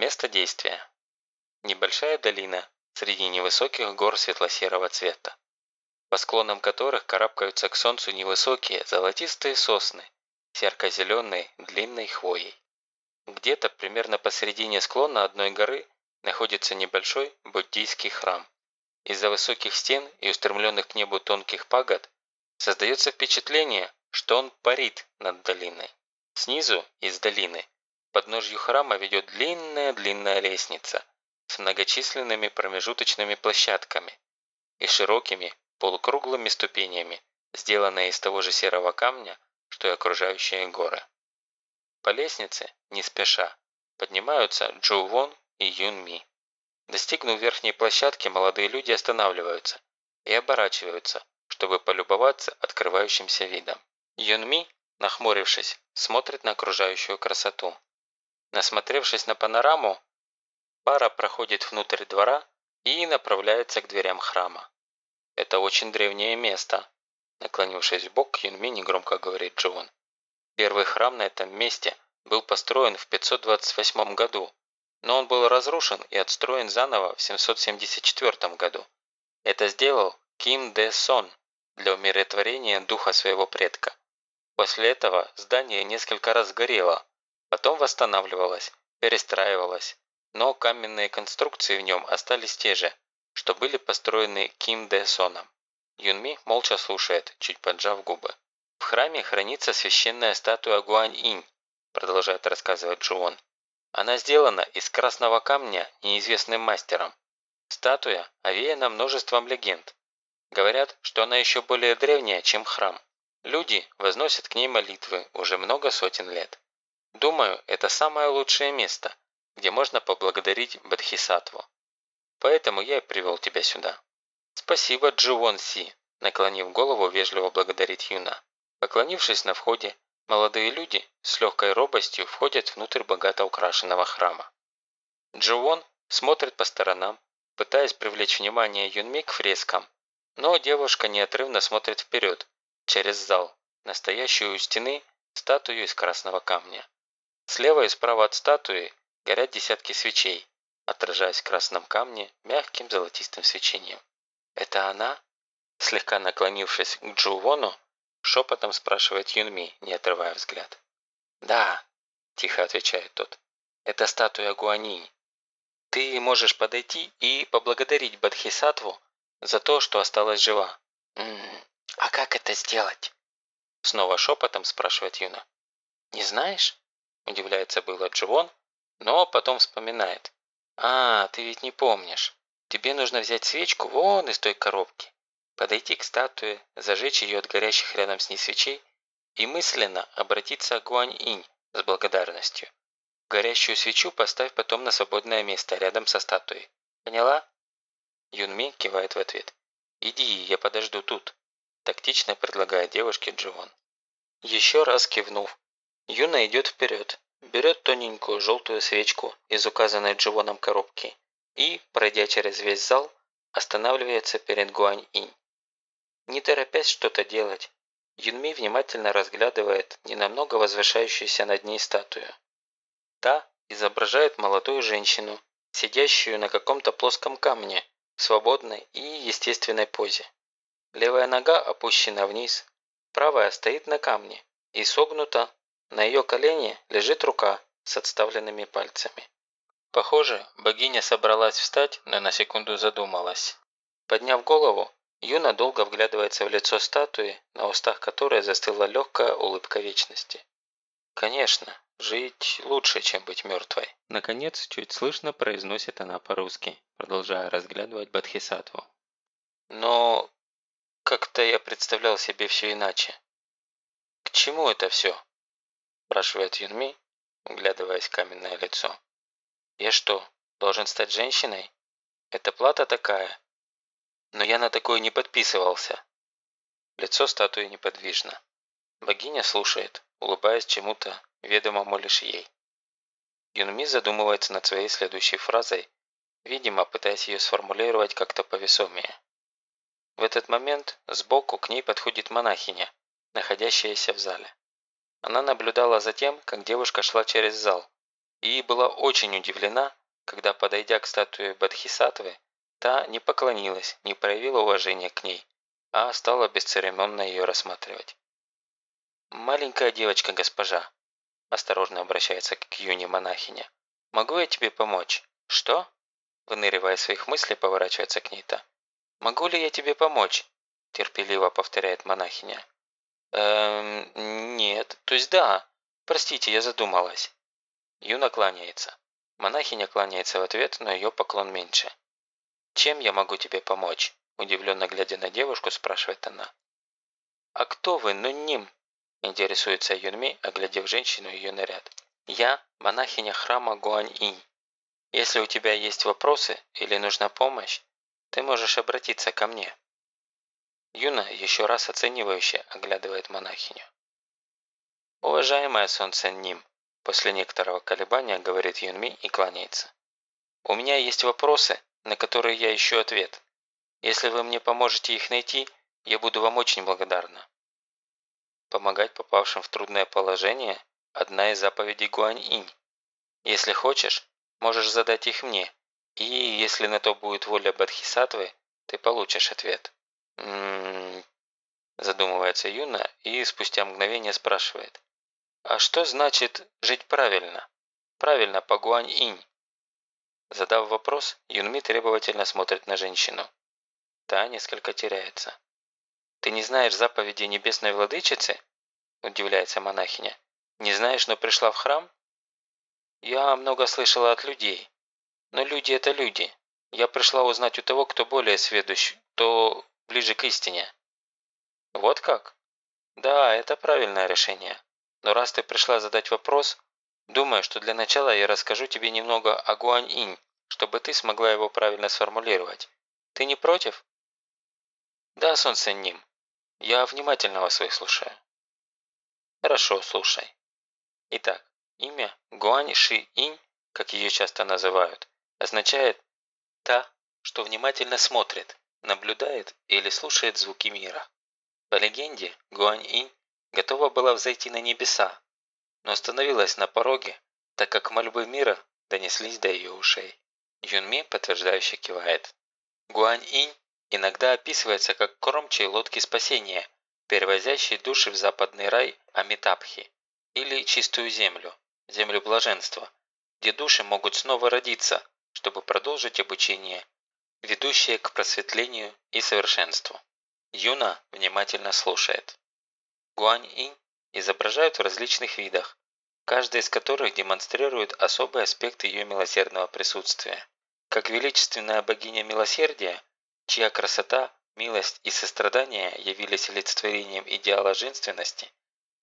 Место действия. Небольшая долина среди невысоких гор светло-серого цвета, по склонам которых карабкаются к солнцу невысокие золотистые сосны с ярко-зеленой длинной хвоей. Где-то примерно посередине склона одной горы находится небольшой буддийский храм. Из-за высоких стен и устремленных к небу тонких пагод создается впечатление, что он парит над долиной. Снизу, из долины, подножью храма ведет длинная-длинная лестница с многочисленными промежуточными площадками и широкими полукруглыми ступенями, сделанные из того же серого камня, что и окружающие горы. По лестнице, не спеша, поднимаются Джоу Вон и Юн Ми. Достигнув верхней площадки, молодые люди останавливаются и оборачиваются, чтобы полюбоваться открывающимся видом. Юн Ми, нахмурившись, смотрит на окружающую красоту. Насмотревшись на панораму, пара проходит внутрь двора и направляется к дверям храма. «Это очень древнее место», – наклонившись в бок, Юнми негромко говорит Джон. «Первый храм на этом месте был построен в 528 году, но он был разрушен и отстроен заново в 774 году. Это сделал Ким Де Сон для умиротворения духа своего предка. После этого здание несколько раз горело, потом восстанавливалось, перестраивалось, но каменные конструкции в нем остались те же, что были построены Ким Де Соном. Юнми молча слушает, чуть поджав губы. «В храме хранится священная статуя Гуань-инь», продолжает рассказывать Джуон. «Она сделана из красного камня неизвестным мастером. Статуя овеяна множеством легенд. Говорят, что она еще более древняя, чем храм. Люди возносят к ней молитвы уже много сотен лет. Думаю, это самое лучшее место, где можно поблагодарить Бадхисатву. Поэтому я и привел тебя сюда. Спасибо, Дживон Си, наклонив голову, вежливо благодарит Юна. Поклонившись на входе, молодые люди с легкой робостью входят внутрь богато украшенного храма. Дживон смотрит по сторонам, пытаясь привлечь внимание Юнми к фрескам, но девушка неотрывно смотрит вперед, через зал, настоящую у стены статую из красного камня. Слева и справа от статуи горят десятки свечей, отражаясь в красном камне мягким золотистым свечением. «Это она?» Слегка наклонившись к Джувону, шепотом спрашивает Юнми, не отрывая взгляд. «Да», – тихо отвечает тот, – «это статуя Гуанинь. Ты можешь подойти и поблагодарить Бадхисатву за то, что осталась жива». «М -м, «А как это сделать?» Снова шепотом спрашивает Юна. «Не знаешь?» Удивляется было Дживон, но потом вспоминает. «А, ты ведь не помнишь. Тебе нужно взять свечку вон из той коробки, подойти к статуе, зажечь ее от горящих рядом с ней свечей и мысленно обратиться к Гуань-инь с благодарностью. Горящую свечу поставь потом на свободное место рядом со статуей. Поняла?» Юнми кивает в ответ. «Иди, я подожду тут», – тактично предлагает девушке Дживон. Еще раз кивнув, Юна идет вперед, берет тоненькую желтую свечку из указанной Дживоном коробки и, пройдя через весь зал, останавливается перед Гуань-инь. Не торопясь что-то делать, Юнми внимательно разглядывает ненамного возвышающуюся над ней статую. Та изображает молодую женщину, сидящую на каком-то плоском камне, в свободной и естественной позе. Левая нога опущена вниз, правая стоит на камне и согнута на ее колене лежит рука с отставленными пальцами. Похоже, богиня собралась встать, но на секунду задумалась. Подняв голову, Юна долго вглядывается в лицо статуи, на устах которой застыла легкая улыбка вечности. Конечно, жить лучше, чем быть мертвой. Наконец, чуть слышно произносит она по-русски, продолжая разглядывать Бадхисатву. Но как-то я представлял себе все иначе. К чему это все? Спрашивает Юнми, углядываясь в каменное лицо. «Я что, должен стать женщиной? Это плата такая? Но я на такое не подписывался». Лицо статуи неподвижно. Богиня слушает, улыбаясь чему-то, ведомому лишь ей. Юнми задумывается над своей следующей фразой, видимо, пытаясь ее сформулировать как-то повесомее. В этот момент сбоку к ней подходит монахиня, находящаяся в зале. Она наблюдала за тем, как девушка шла через зал, и была очень удивлена, когда, подойдя к статуе Бадхисатвы, та не поклонилась, не проявила уважения к ней, а стала бесцеремонно ее рассматривать. «Маленькая девочка, госпожа», – осторожно обращается к Юне монахиня, – «могу я тебе помочь?» «Что?» – выныривая своих мыслей, поворачивается к ней та. «Могу ли я тебе помочь?» – терпеливо повторяет монахиня. «Эм, нет, то есть да. Простите, я задумалась». Юна кланяется. Монахиня кланяется в ответ, но ее поклон меньше. «Чем я могу тебе помочь?» Удивленно глядя на девушку, спрашивает она. «А кто вы, ну ним?» Интересуется Юнми, оглядев женщину и ее наряд. «Я монахиня храма Гуань-инь. Если у тебя есть вопросы или нужна помощь, ты можешь обратиться ко мне». Юна еще раз оценивающе оглядывает монахиню. «Уважаемая солнце Ним», после некоторого колебания говорит Юнми и кланяется. «У меня есть вопросы, на которые я ищу ответ. Если вы мне поможете их найти, я буду вам очень благодарна». Помогать попавшим в трудное положение – одна из заповедей Гуань-инь. Если хочешь, можешь задать их мне, и если на то будет воля Бадхисатвы, ты получишь ответ. Задумывается Юна и спустя мгновение спрашивает. А что значит жить правильно? Правильно по Гуань-инь. Задав вопрос, Юнми требовательно смотрит на женщину. Та несколько теряется. «Ты не знаешь заповеди Небесной Владычицы?» – удивляется монахиня. «Не знаешь, но пришла в храм?» «Я много слышала от людей. Но люди – это люди. Я пришла узнать у того, кто более сведущ, кто ближе к истине». «Вот как?» «Да, это правильное решение. Но раз ты пришла задать вопрос, думаю, что для начала я расскажу тебе немного о Гуань-инь, чтобы ты смогла его правильно сформулировать. Ты не против?» «Да, солнце ним. Я внимательно вас выслушаю». «Хорошо, слушай. Итак, имя Гуань Ши Инь, как ее часто называют, означает «та, что внимательно смотрит, наблюдает или слушает звуки мира». По легенде, Гуань Инь готова была взойти на небеса, но остановилась на пороге, так как мольбы мира донеслись до ее ушей. Юнми подтверждающе кивает. Гуань Инь иногда описывается как кормчие лодки спасения, перевозящие души в западный рай Амитабхи, или чистую землю, землю блаженства, где души могут снова родиться, чтобы продолжить обучение, ведущее к просветлению и совершенству. Юна внимательно слушает. Гуань-инь изображают в различных видах, каждый из которых демонстрирует особый аспект ее милосердного присутствия. Как величественная богиня милосердия, чья красота, милость и сострадание явились олицетворением идеала женственности,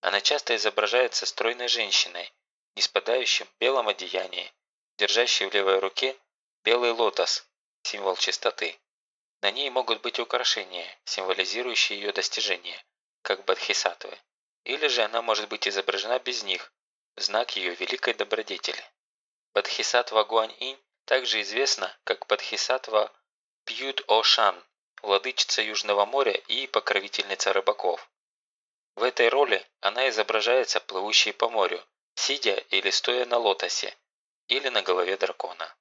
она часто изображается стройной женщиной, не спадающим в белом одеянии, держащей в левой руке белый лотос, символ чистоты. На ней могут быть украшения, символизирующие ее достижения, как бодхисаттвы. Или же она может быть изображена без них, в знак ее великой добродетели. Бодхисаттва Гуань-инь также известна как Бодхисаттва Пьют-О-Шан, владычица Южного моря и покровительница рыбаков. В этой роли она изображается плывущей по морю, сидя или стоя на лотосе, или на голове дракона.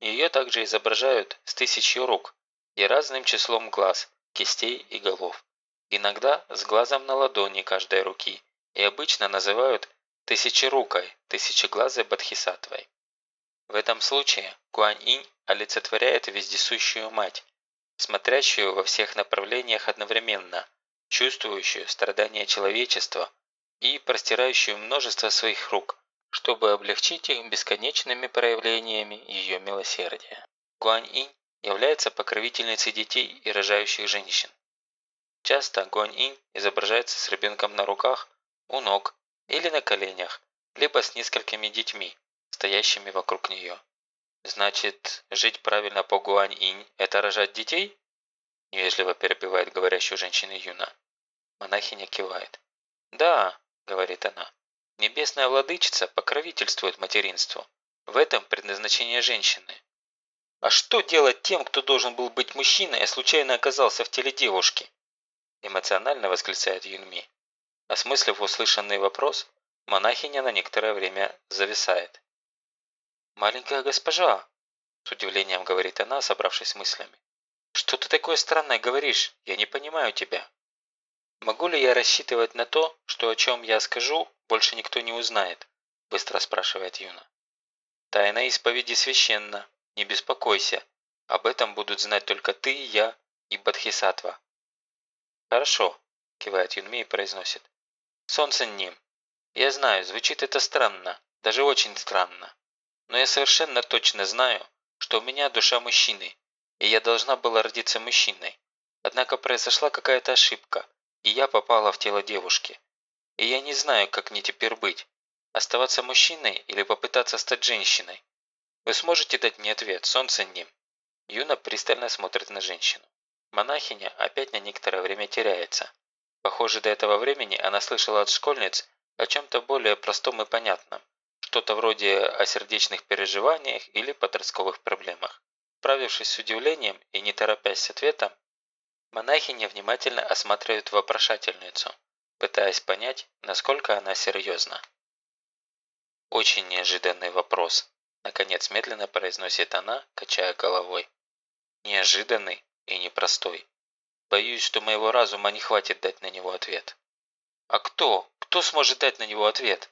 Ее также изображают с тысячью рук и разным числом глаз, кистей и голов. Иногда с глазом на ладони каждой руки и обычно называют тысячерукой, тысячеглазой бодхисаттвой. В этом случае Куань-инь олицетворяет вездесущую мать, смотрящую во всех направлениях одновременно, чувствующую страдания человечества и простирающую множество своих рук, чтобы облегчить их бесконечными проявлениями ее милосердия. Гуань-инь является покровительницей детей и рожающих женщин. Часто Гуань-инь изображается с ребенком на руках, у ног или на коленях, либо с несколькими детьми, стоящими вокруг нее. «Значит, жить правильно по Гуань-инь – это рожать детей?» Невежливо перебивает говорящую женщину Юна. Монахиня кивает. «Да», – говорит она, – «небесная владычица покровительствует материнству. В этом предназначение женщины». «А что делать тем, кто должен был быть мужчиной, а случайно оказался в теле девушки?» Эмоционально восклицает Юнми. Осмыслив услышанный вопрос, монахиня на некоторое время зависает. «Маленькая госпожа!» С удивлением говорит она, собравшись с мыслями. «Что ты такое странное говоришь? Я не понимаю тебя». «Могу ли я рассчитывать на то, что о чем я скажу, больше никто не узнает?» Быстро спрашивает Юна. «Тайна исповеди священна. Не беспокойся. Об этом будут знать только ты, я и Бадхисатва». «Хорошо», – кивает Юнми и произносит. «Солнце ним. Я знаю, звучит это странно, даже очень странно. Но я совершенно точно знаю, что у меня душа мужчины, и я должна была родиться мужчиной. Однако произошла какая-то ошибка, и я попала в тело девушки. И я не знаю, как мне теперь быть. Оставаться мужчиной или попытаться стать женщиной? Вы сможете дать мне ответ, солнце ним?» Юна пристально смотрит на женщину. Монахиня опять на некоторое время теряется. Похоже, до этого времени она слышала от школьниц о чем-то более простом и понятном, что-то вроде о сердечных переживаниях или подростковых проблемах. Справившись с удивлением и не торопясь с ответом, монахиня внимательно осматривает вопрошательницу, пытаясь понять, насколько она серьезна. «Очень неожиданный вопрос», – наконец медленно произносит она, качая головой. «Неожиданный и непростой. Боюсь, что моего разума не хватит дать на него ответ». «А кто? Кто сможет дать на него ответ?»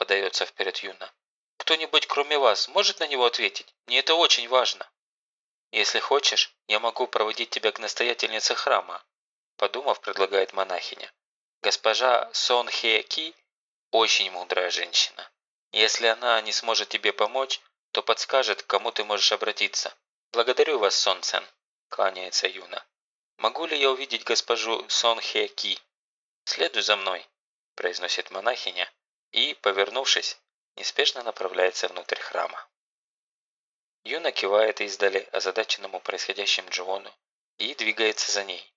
подается вперед Юна. «Кто-нибудь кроме вас может на него ответить? Мне это очень важно». «Если хочешь, я могу проводить тебя к настоятельнице храма», подумав, предлагает монахиня. «Госпожа Сон Хе Ки – очень мудрая женщина. Если она не сможет тебе помочь, то подскажет, к кому ты можешь обратиться. Благодарю вас, Сон Цен», – кланяется Юна. «Могу ли я увидеть госпожу Сон Хе Ки?» «Следуй за мной», – произносит монахиня и, повернувшись, неспешно направляется внутрь храма. Юна кивает издали озадаченному происходящим Дживону и двигается за ней.